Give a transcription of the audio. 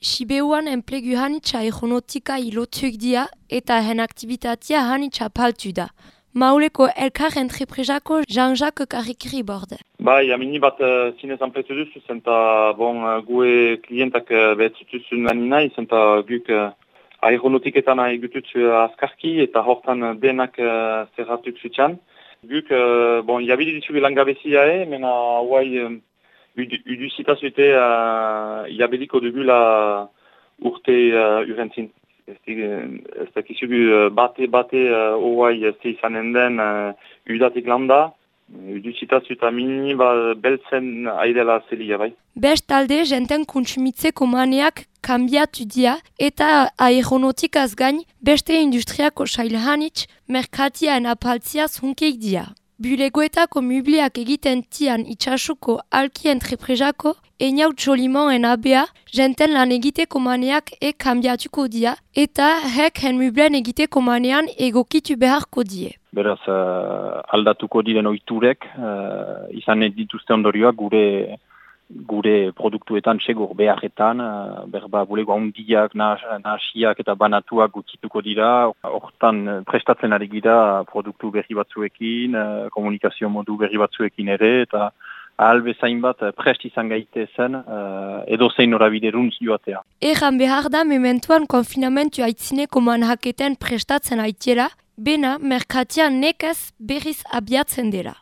Sibeuan enplegu hanitza egonotika ilotuik dia eta hen aktivitatea hanitza paltu da. Mauleko elkar entreprisako Jean-Jacques Karikiri borde. Bai, amini bat uh, zinez anpletu duzu, zenta bon, uh, gue klientak uh, behetzutuzun anina, zenta guk uh, aeronotiketan egututzu askarki eta hortan denak uh, zerratuk zutxan. Guk, uh, bon, jabili dizugu langabezia e, mena guai udu zitazute uh, jabeliko dugula urte uh, urentzin. Ez dakizugu bate bate uh, oai ze izanen den uh, udatik landa, udu zitazuta mini ba, beltzen aidela zelia bai. Best talde jenten kontsumitzeko maneak kambiatu dia eta aeronautikaz gain beste industriako sailhanitz merkatiaen apaltziaz hunkeik dia. Bulegoetako mubliak egiten tian itxasuko alki entreprezako, eniaut jolimoen abea, jenten lan egiteko maneak e kambiatuko dia, eta hek hen mublen egiteko manean egokitu beharko die. Beraz, uh, aldatuko diren oiturek, uh, izan dituzte ondorioak gure gure produktuetan segur beharretan, uh, berba bulego handiak, nahasiak eta banatuak gutzituko dira. Hortan uh, prestatzen ari gira produktu berri batzuekin, uh, komunikazio modu berri batzuekin ere, eta ahalbe zain bat prest izan gaite zen edo zein norabide runtz joatea. Egan behar da mementuan konfinamentu aitzineko manhaketen prestatzen aitera, bena merkatian nekez berriz abiatzen dela.